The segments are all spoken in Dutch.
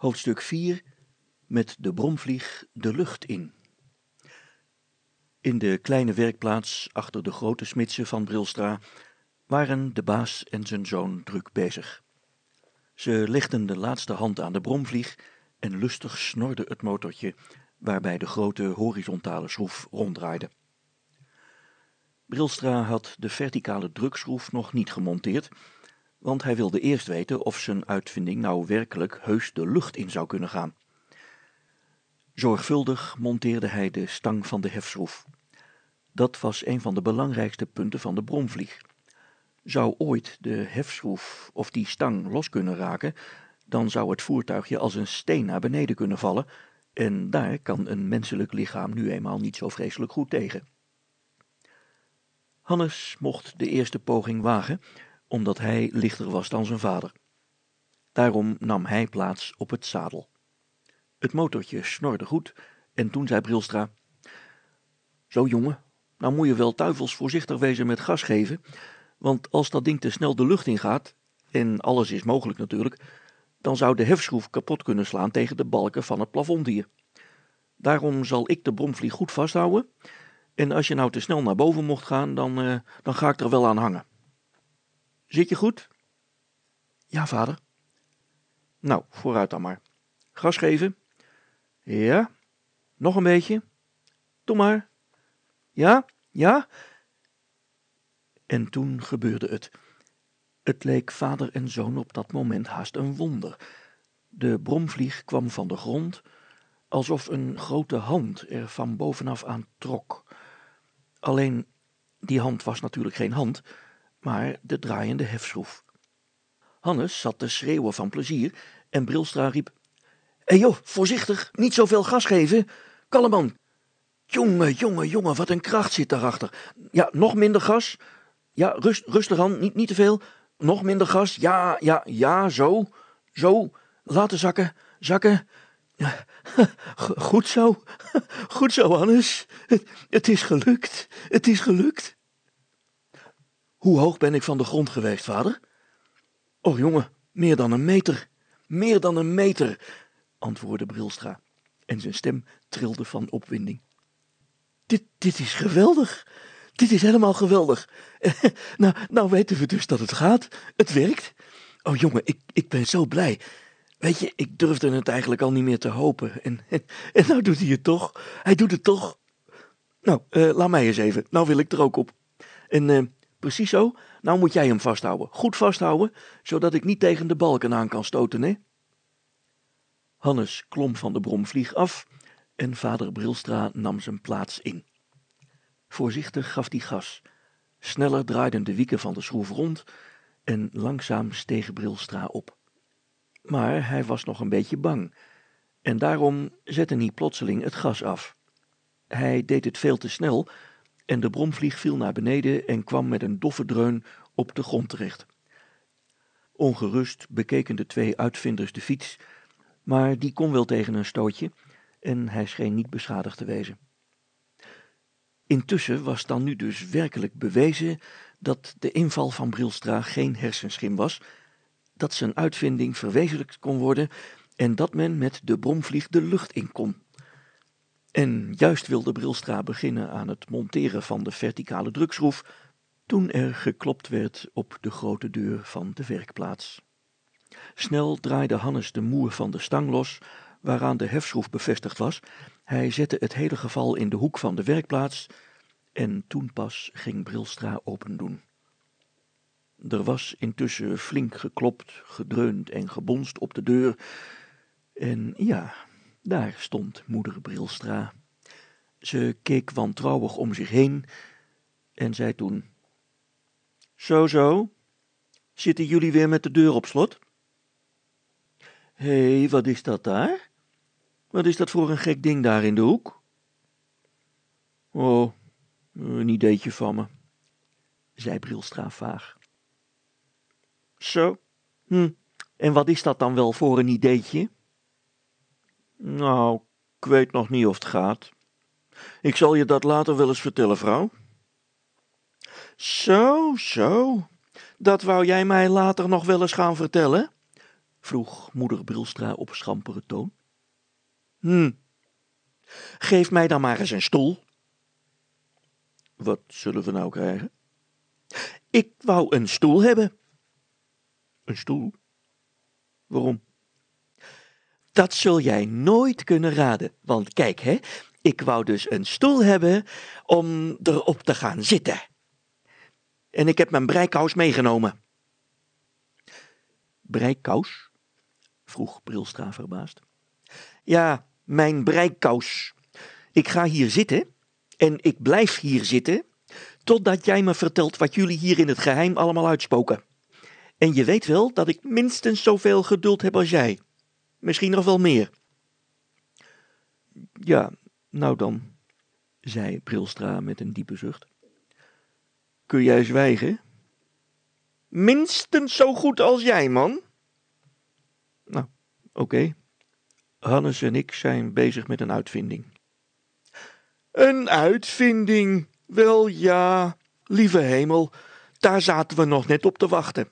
Hoofdstuk 4 Met de bromvlieg de lucht in. In de kleine werkplaats achter de grote smidse van Brilstra waren de baas en zijn zoon druk bezig. Ze legden de laatste hand aan de bromvlieg en lustig snorde het motortje waarbij de grote horizontale schroef ronddraaide. Brilstra had de verticale drukschroef nog niet gemonteerd, want hij wilde eerst weten of zijn uitvinding nou werkelijk heus de lucht in zou kunnen gaan. Zorgvuldig monteerde hij de stang van de hefschroef. Dat was een van de belangrijkste punten van de bromvlieg. Zou ooit de hefschroef of die stang los kunnen raken, dan zou het voertuigje als een steen naar beneden kunnen vallen, en daar kan een menselijk lichaam nu eenmaal niet zo vreselijk goed tegen. Hannes mocht de eerste poging wagen, omdat hij lichter was dan zijn vader. Daarom nam hij plaats op het zadel. Het motortje snorde goed en toen zei Brilstra: Zo jongen, nou moet je wel tuivels voorzichtig wezen met gas geven, want als dat ding te snel de lucht ingaat, en alles is mogelijk natuurlijk, dan zou de hefschroef kapot kunnen slaan tegen de balken van het plafond hier. Daarom zal ik de bromvlieg goed vasthouden, en als je nou te snel naar boven mocht gaan, dan, uh, dan ga ik er wel aan hangen. Zit je goed? Ja, vader. Nou, vooruit dan maar. Gas geven. Ja. Nog een beetje. Doe maar. Ja, ja. En toen gebeurde het. Het leek vader en zoon op dat moment haast een wonder. De bromvlieg kwam van de grond, alsof een grote hand er van bovenaf aan trok. Alleen, die hand was natuurlijk geen hand, maar de draaiende hefschroef. Hannes zat te schreeuwen van plezier en Brilstra riep: Hé joh, voorzichtig, niet zoveel gas geven. Kalleman. Jonge, jonge, jonge, wat een kracht zit daarachter. Ja, nog minder gas. Ja, rust, rustig aan, niet, te veel. Nog minder gas. Ja, ja, ja, zo. Zo. Laten zakken, zakken. Goed zo. Goed zo, Hannes. Het is gelukt. Het is gelukt. Hoe hoog ben ik van de grond geweest, vader? Och, jongen, meer dan een meter. Meer dan een meter, antwoordde Brilstra, en zijn stem trilde van opwinding. Dit, dit is geweldig. Dit is helemaal geweldig. nou, nou weten we dus dat het gaat. Het werkt. Oh, jongen, ik, ik ben zo blij. Weet je, ik durfde het eigenlijk al niet meer te hopen. En, en, en nou doet hij het toch. Hij doet het toch. Nou, uh, laat mij eens even. Nou wil ik er ook op. En uh, Precies zo. Nou moet jij hem vasthouden. Goed vasthouden, zodat ik niet tegen de balken aan kan stoten, hè? Hannes klom van de bromvlieg af en vader Brilstra nam zijn plaats in. Voorzichtig gaf hij gas. Sneller draaiden de wieken van de schroef rond en langzaam steeg Brilstra op. Maar hij was nog een beetje bang en daarom zette hij plotseling het gas af. Hij deed het veel te snel en de bromvlieg viel naar beneden en kwam met een doffe dreun op de grond terecht. Ongerust bekeken de twee uitvinders de fiets, maar die kon wel tegen een stootje en hij scheen niet beschadigd te wezen. Intussen was dan nu dus werkelijk bewezen dat de inval van Brilstra geen hersenschim was, dat zijn uitvinding verwezenlijkt kon worden en dat men met de bromvlieg de lucht in kon. En juist wilde Brilstra beginnen aan het monteren van de verticale drukschroef, toen er geklopt werd op de grote deur van de werkplaats. Snel draaide Hannes de moer van de stang los, waaraan de hefschroef bevestigd was. Hij zette het hele geval in de hoek van de werkplaats en toen pas ging Brilstra opendoen. Er was intussen flink geklopt, gedreund en gebonst op de deur, en ja, daar stond moeder Brilstra. Ze keek wantrouwig om zich heen en zei toen: Zo, zo, zitten jullie weer met de deur op slot? Hé, wat is dat daar? Wat is dat voor een gek ding daar in de hoek? Oh, een ideetje van me, zei Brilstra vaag. Zo, hm, en wat is dat dan wel voor een ideetje? Nou, ik weet nog niet of het gaat. Ik zal je dat later wel eens vertellen, vrouw. Zo, zo. Dat wou jij mij later nog wel eens gaan vertellen? vroeg moeder Brilstra op schampere toon. Hm, geef mij dan maar eens een stoel. Wat zullen we nou krijgen? Ik wou een stoel hebben. Een stoel? Waarom? Dat zul jij nooit kunnen raden, want kijk hè, ik wou dus een stoel hebben om erop te gaan zitten. En ik heb mijn breikous meegenomen. Breikous? vroeg Brilstra verbaasd. Ja, mijn breikous. Ik ga hier zitten en ik blijf hier zitten totdat jij me vertelt wat jullie hier in het geheim allemaal uitspoken. En je weet wel dat ik minstens zoveel geduld heb als jij. Misschien nog wel meer. Ja, nou dan, zei Brilstra met een diepe zucht. Kun jij zwijgen? Minstens zo goed als jij, man. Nou, oké. Hannes en ik zijn bezig met een uitvinding. Een uitvinding? Wel ja, lieve hemel, daar zaten we nog net op te wachten.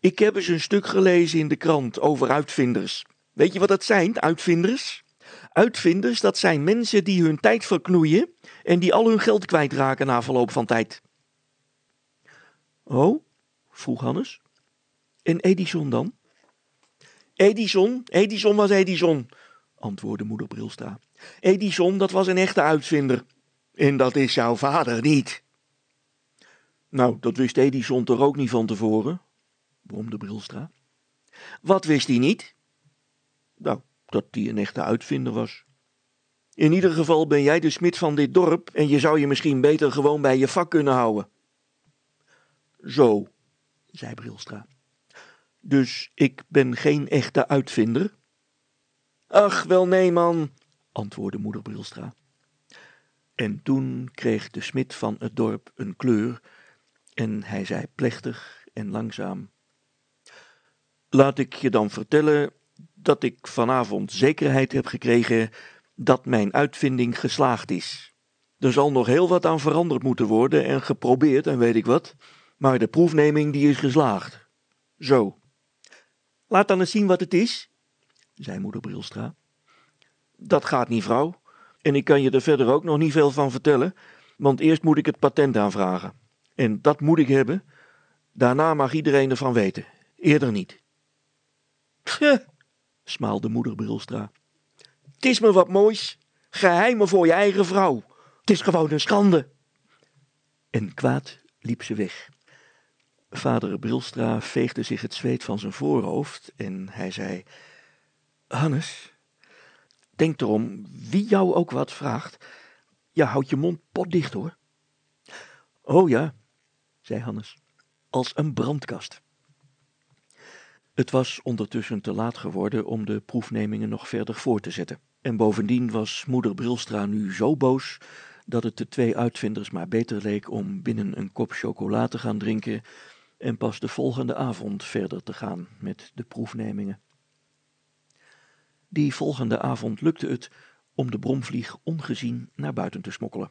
Ik heb eens een stuk gelezen in de krant over uitvinders. Weet je wat dat zijn, uitvinders? Uitvinders, dat zijn mensen die hun tijd verknoeien en die al hun geld kwijtraken na verloop van tijd. Oh, vroeg Hannes. En Edison dan? Edison, Edison was Edison, antwoordde moeder Brilstra. Edison, dat was een echte uitvinder. En dat is jouw vader niet. Nou, dat wist Edison toch ook niet van tevoren, bromde Brilstra. Wat wist hij niet? Nou, dat hij een echte uitvinder was. In ieder geval ben jij de smid van dit dorp en je zou je misschien beter gewoon bij je vak kunnen houden. Zo, zei Brilstra. Dus ik ben geen echte uitvinder? Ach, wel nee, man, antwoordde moeder Brilstra. En toen kreeg de smid van het dorp een kleur en hij zei plechtig en langzaam: Laat ik je dan vertellen dat ik vanavond zekerheid heb gekregen dat mijn uitvinding geslaagd is. Er zal nog heel wat aan veranderd moeten worden en geprobeerd en weet ik wat, maar de proefneming die is geslaagd. Zo. Laat dan eens zien wat het is, zei moeder Brilstra. Dat gaat niet, vrouw. En ik kan je er verder ook nog niet veel van vertellen, want eerst moet ik het patent aanvragen. En dat moet ik hebben. Daarna mag iedereen ervan weten. Eerder niet. Smaalde moeder Brilstra. Het is me wat moois. Geheimen voor je eigen vrouw. Het is gewoon een schande. En kwaad liep ze weg. Vader Brilstra veegde zich het zweet van zijn voorhoofd en hij zei: Hannes, denk erom, wie jou ook wat vraagt, ja, houd je mond potdicht hoor. Oh ja, zei Hannes, als een brandkast. Het was ondertussen te laat geworden om de proefnemingen nog verder voor te zetten. En bovendien was moeder Brilstra nu zo boos dat het de twee uitvinders maar beter leek om binnen een kop chocola te gaan drinken en pas de volgende avond verder te gaan met de proefnemingen. Die volgende avond lukte het om de bromvlieg ongezien naar buiten te smokkelen.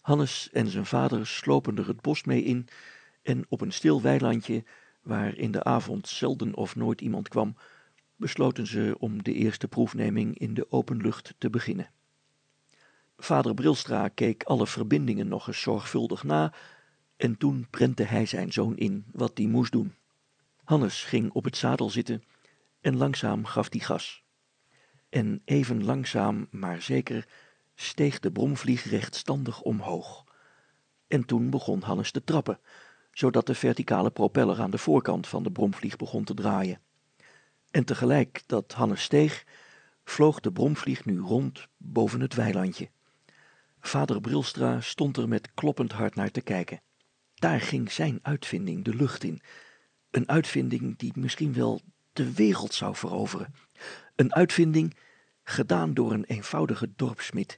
Hannes en zijn vader slopen er het bos mee in en op een stil weilandje, waar in de avond zelden of nooit iemand kwam, besloten ze om de eerste proefneming in de open lucht te beginnen. Vader Brilstra keek alle verbindingen nog eens zorgvuldig na en toen prentte hij zijn zoon in wat die moest doen. Hannes ging op het zadel zitten en langzaam gaf hij gas. En even langzaam, maar zeker, steeg de bromvlieg rechtstandig omhoog. En toen begon Hannes te trappen, zodat de verticale propeller aan de voorkant van de bromvlieg begon te draaien. En tegelijk dat Hannes steeg, vloog de bromvlieg nu rond boven het weilandje. Vader Brilstra stond er met kloppend hart naar te kijken. Daar ging zijn uitvinding de lucht in. Een uitvinding die misschien wel de wereld zou veroveren. Een uitvinding gedaan door een eenvoudige dorpsmid.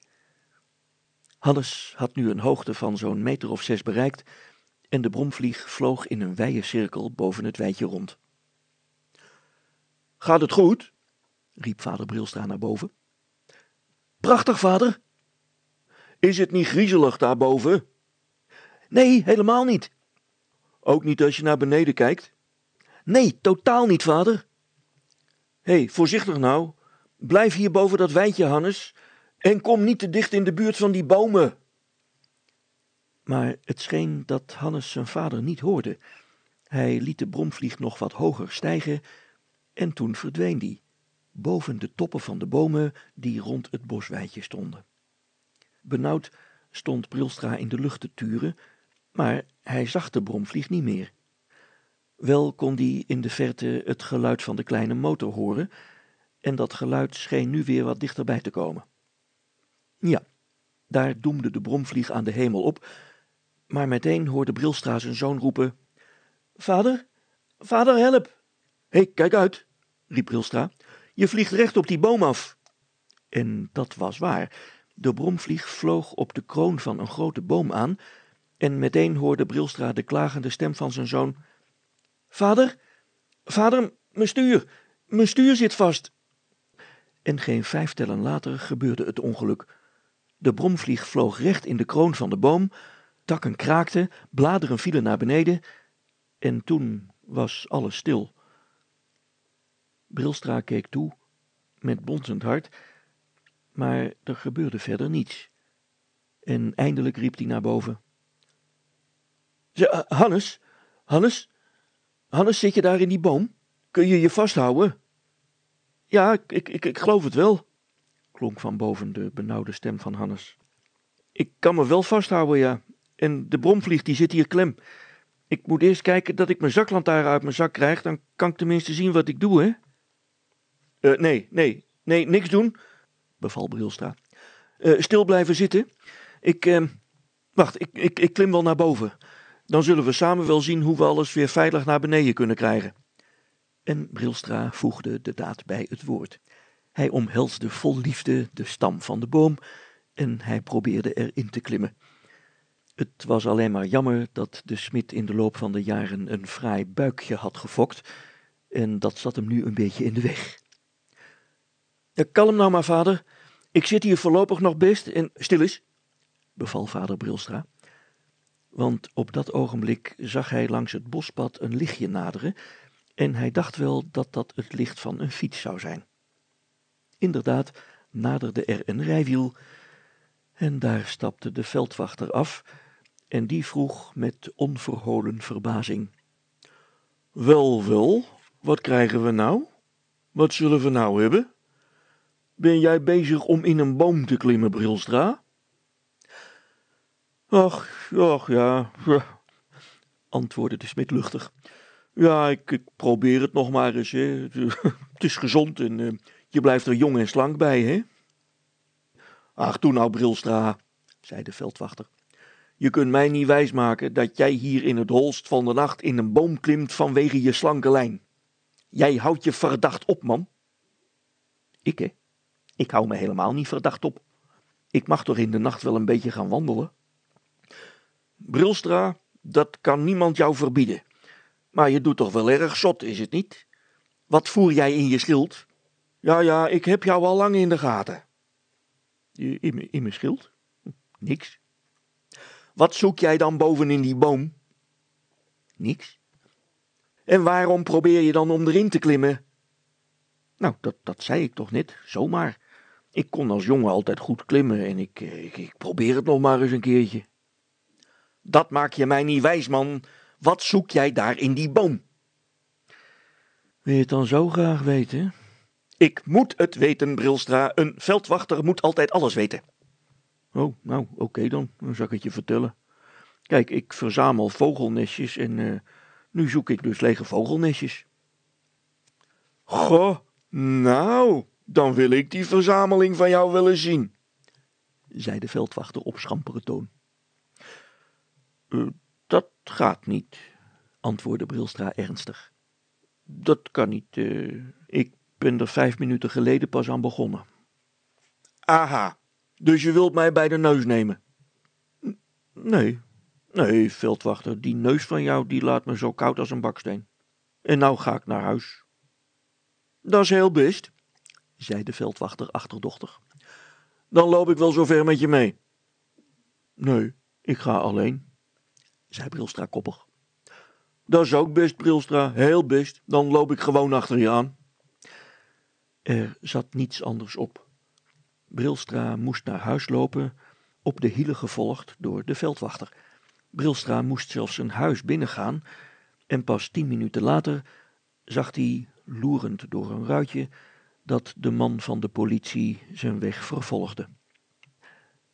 Hannes had nu een hoogte van zo'n meter of zes bereikt en de bromvlieg vloog in een wijde cirkel boven het weidje rond. Gaat het goed? riep vader Brilstra naar boven. Prachtig, vader. Is het niet griezelig daarboven? Nee, helemaal niet. Ook niet als je naar beneden kijkt? Nee, totaal niet, vader. Hé, hey, voorzichtig nou. Blijf hier boven dat wijntje, Hannes. En kom niet te dicht in de buurt van die bomen. Maar het scheen dat Hannes zijn vader niet hoorde. Hij liet de bromvlieg nog wat hoger stijgen en toen verdween die, boven de toppen van de bomen die rond het bosweidje stonden. Benauwd stond Brilstra in de lucht te turen, maar hij zag de bromvlieg niet meer. Wel kon hij in de verte het geluid van de kleine motor horen, en dat geluid scheen nu weer wat dichterbij te komen. Ja, daar doemde de bromvlieg aan de hemel op, maar meteen hoorde Brilstra zijn zoon roepen: Vader, vader, help! Hé, hey, kijk uit, riep Brilstra. Je vliegt recht op die boom af. En dat was waar. De bromvlieg vloog op de kroon van een grote boom aan, en meteen hoorde Brilstra de klagende stem van zijn zoon: Vader, vader, mijn stuur, mijn stuur zit vast. En geen vijf tellen later gebeurde het ongeluk. De bromvlieg vloog recht in de kroon van de boom, takken kraakten, bladeren vielen naar beneden, en toen was alles stil. Brilstra keek toe, met bonzend hart, maar er gebeurde verder niets. En eindelijk riep hij naar boven. Hannes, Hannes, Hannes, zit je daar in die boom? Kun je je vasthouden? Ja, ik, ik, ik geloof het wel, klonk van boven de benauwde stem van Hannes. Ik kan me wel vasthouden, ja. En de bromvlieg die zit hier klem. Ik moet eerst kijken dat ik mijn zaklantaarn uit mijn zak krijg, dan kan ik tenminste zien wat ik doe, hè? Uh, nee, nee, nee, niks doen, beval Brilstra. Uh, stil blijven zitten. Ik, uh, wacht, ik, ik, ik klim wel naar boven. Dan zullen we samen wel zien hoe we alles weer veilig naar beneden kunnen krijgen. En Brilstra voegde de daad bij het woord. Hij omhelsde vol liefde de stam van de boom en hij probeerde erin te klimmen. Het was alleen maar jammer dat de smid in de loop van de jaren een fraai buikje had gefokt, en dat zat hem nu een beetje in de weg. Ja, kalm nou maar, vader. Ik zit hier voorlopig nog best en stil eens, beval vader Brilstra. Want op dat ogenblik zag hij langs het bospad een lichtje naderen, en hij dacht wel dat dat het licht van een fiets zou zijn. Inderdaad, naderde er een rijwiel, en daar stapte de veldwachter af, en die vroeg met onverholen verbazing: Wel, wel, wat krijgen we nou? Wat zullen we nou hebben? Ben jij bezig om in een boom te klimmen, Brilstra? Ach, ach ja, antwoordde de smid luchtig. Ja, ik, probeer het nog maar eens. Hè. Het is gezond en uh, je blijft er jong en slank bij, hè? Ach, doe nou, Brilstra, zei de veldwachter. Je kunt mij niet wijsmaken dat jij hier in het holst van de nacht in een boom klimt vanwege je slanke lijn. Jij houdt je verdacht op, man. Ik, hè? Ik hou me helemaal niet verdacht op. Ik mag toch in de nacht wel een beetje gaan wandelen? Brilstra, dat kan niemand jou verbieden. Maar je doet toch wel erg zot, is het niet? Wat voer jij in je schild? Ja, ja, ik heb jou al lang in de gaten. In, in mijn schild? Niks. Wat zoek jij dan boven in die boom? Niks. En waarom probeer je dan om erin te klimmen? Nou, dat, dat zei ik toch net, zomaar. Ik kon als jongen altijd goed klimmen en ik, ik, ik probeer het nog maar eens een keertje. Dat maak je mij niet wijs, man. Wat zoek jij daar in die boom? Wil je het dan zo graag weten? Ik moet het weten, Brilstra. Een veldwachter moet altijd alles weten. Oh, nou, oké dan. Dan zal ik het je vertellen. Kijk, ik verzamel vogelnestjes en uh, nu zoek ik dus lege vogelnestjes. Goh, nou, dan wil ik die verzameling van jou willen zien, zei de veldwachter op schampere toon. Uh, dat gaat niet, antwoordde Brilstra ernstig. Dat kan niet. Uh, ik ben er vijf minuten geleden pas aan begonnen. Aha, dus je wilt mij bij de neus nemen? Nee, nee, veldwachter, die neus van jou die laat me zo koud als een baksteen. En nou ga ik naar huis. Dat is heel best, zei de veldwachter achterdochtig. Dan loop ik wel zo ver met je mee. Nee, ik ga alleen, zei Brilstra koppig. Dat is ook best, Brilstra, heel best. Dan loop ik gewoon achter je aan. Er zat niets anders op. Brilstra moest naar huis lopen, op de hielen gevolgd door de veldwachter. Brilstra moest zelfs zijn huis binnengaan en pas tien minuten later zag hij, loerend door een ruitje, dat de man van de politie zijn weg vervolgde.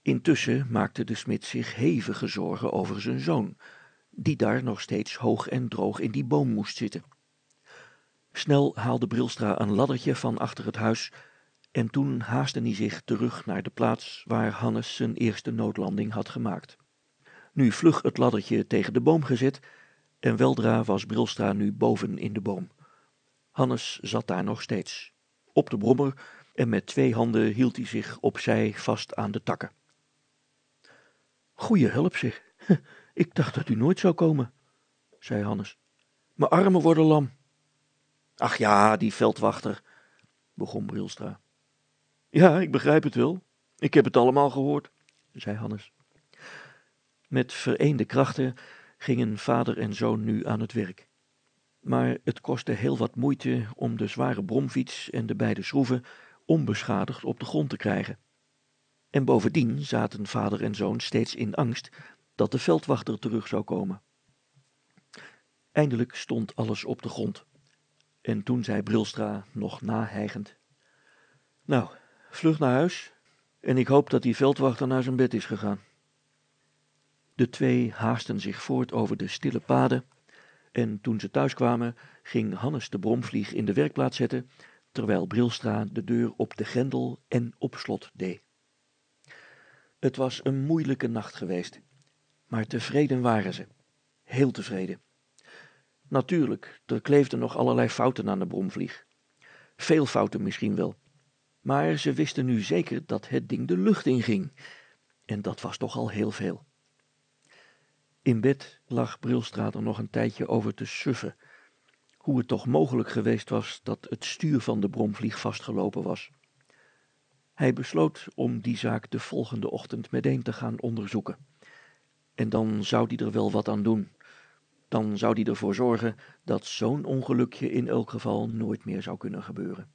Intussen maakte de smid zich hevige zorgen over zijn zoon, die daar nog steeds hoog en droog in die boom moest zitten. Snel haalde Brilstra een laddertje van achter het huis en toen haastte hij zich terug naar de plaats waar Hannes zijn eerste noodlanding had gemaakt. Nu vlug het laddertje tegen de boom gezet en weldra was Brilstra nu boven in de boom. Hannes zat daar nog steeds, op de brommer en met twee handen hield hij zich opzij vast aan de takken. Goeie hulp zeg, ik dacht dat u nooit zou komen, zei Hannes. Mijn armen worden lam. Ach ja, die veldwachter, begon Brilstra. Ja, ik begrijp het wel. Ik heb het allemaal gehoord, zei Hannes. Met vereende krachten gingen vader en zoon nu aan het werk. Maar het kostte heel wat moeite om de zware bromfiets en de beide schroeven onbeschadigd op de grond te krijgen. En bovendien zaten vader en zoon steeds in angst dat de veldwachter terug zou komen. Eindelijk stond alles op de grond. En toen zei Brilstra nog nahijgend: Nou, vlug naar huis en ik hoop dat die veldwachter naar zijn bed is gegaan. De twee haasten zich voort over de stille paden en toen ze thuis kwamen ging Hannes de bromvlieg in de werkplaats zetten, terwijl Brilstra de deur op de grendel en op slot deed. Het was een moeilijke nacht geweest, maar tevreden waren ze, heel tevreden. Natuurlijk, er kleefden nog allerlei fouten aan de bromvlieg. Veel fouten misschien wel. Maar ze wisten nu zeker dat het ding de lucht inging. En dat was toch al heel veel. In bed lag Brilstraat er nog een tijdje over te suffen. Hoe het toch mogelijk geweest was dat het stuur van de bromvlieg vastgelopen was. Hij besloot om die zaak de volgende ochtend meteen te gaan onderzoeken. En dan zou hij er wel wat aan doen. Dan zou hij ervoor zorgen dat zo'n ongelukje in elk geval nooit meer zou kunnen gebeuren.